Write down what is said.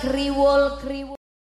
kriwol kriwol